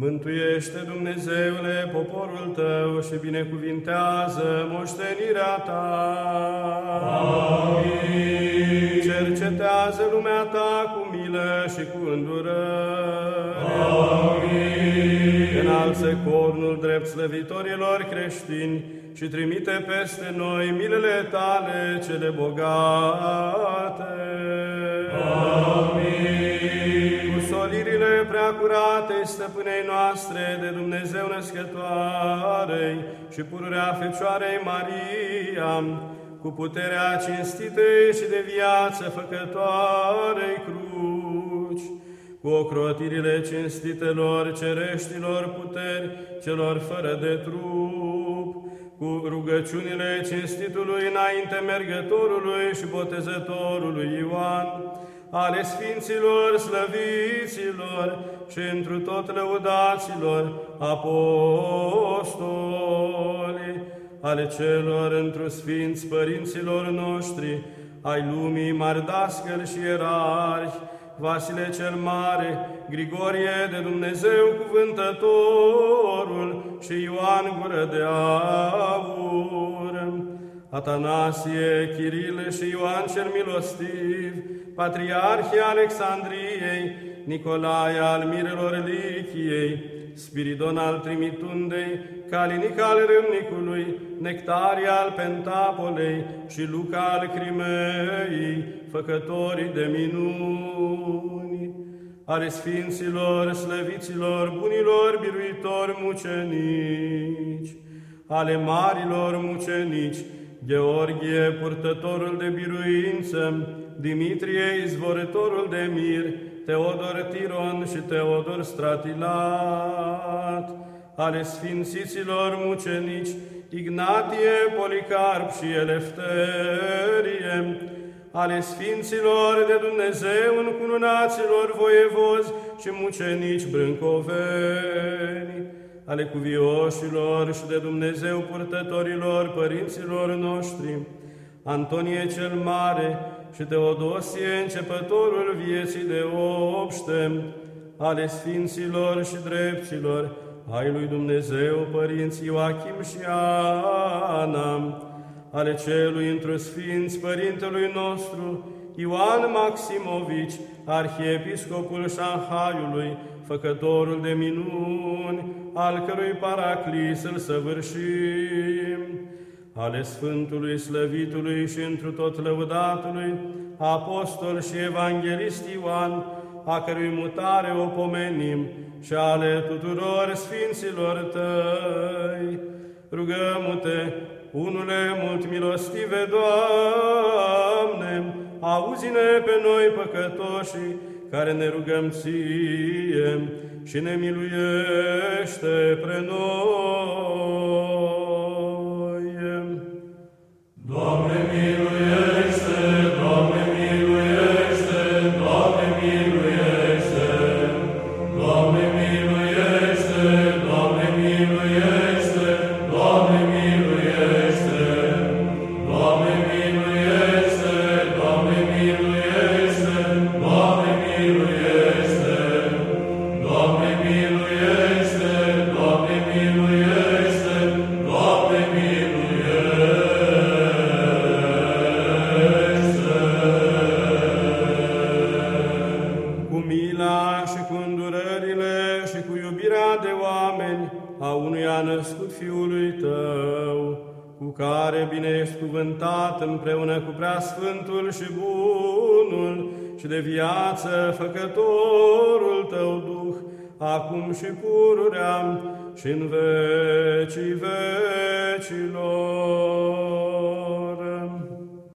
Mântuiește, Dumnezeule, poporul Tău și binecuvintează moștenirea Ta. Amin. Cercetează lumea Ta cu milă și cu îndurări. Amin. Înalță cornul drept slăvitorilor creștini și trimite peste noi milele Tale cele bogate. Solirile preacurate stăpânei noastre de Dumnezeu născătoarei și pururea Fecioarei Maria, cu puterea cinstitei și de viață făcătoarei cruci, cu ocrotirile cinstitelor cereștilor puteri celor fără de trup, cu rugăciunile cinstitului înainte mergătorului și botezătorului Ioan, ale Sfinților slăviților și întru tot lăudaților apostoli, ale celor întru Sfinți Părinților noștri, ai lumii mardascăl și ierarhi, Vasile cel Mare, Grigorie de Dumnezeu cuvântătorul și Ioan Gură de Aur, Atanasie, Chirile și Ioan cel Milostiv, Patriarhii Alexandriei, Nicolae al Mirelor Lichiei, Spiridon al Trimitundei, Calinic al Râmnicului, Nectaria al Pentapolei și Luca al Crimei, făcătorii de minuni, ale Sfinților, Slăviților, Bunilor, Biruitori, Mucenici, ale Marilor Mucenici, Gheorghe, purtătorul de biruință, Dimitrie, izvorătorul de mir, Teodor Tiron și Teodor Stratilat, ale Sfințiților mucenici, Ignatie, Policarp și Elefterie, ale Sfinților de Dumnezeu încununaților voievozi și mucenici brâncoveni, ale cuvioșilor și de Dumnezeu purtătorilor părinților noștri, Antonie cel Mare și Teodosie, începătorul vieții de obște, ale Sfinților și Drepților, ai lui Dumnezeu, părinții Ioachim și Ana, ale celui într Sfinț Părintelui nostru, Ioan Maximovici, Arhiepiscopul Șanhaiului, făcătorul de minuni, al cărui paraclis îl săvârșim, ale Sfântului Slăvitului și întru tot lăudatului, Apostol și Evanghelist Ioan, a cărui mutare o pomenim, și ale tuturor Sfinților Tăi. Rugăm-te, unule mult milostive, Doamne, auzi-ne pe noi păcătoși, care ne rugăm Ție și ne miluiește pre noi. Îndurările și cu iubirea de oameni a unuia născut Fiului Tău, cu care bine ești cuvântat împreună cu Preasfântul și Bunul și de viață Făcătorul Tău Duh, acum și pururea și în vecii vecilor.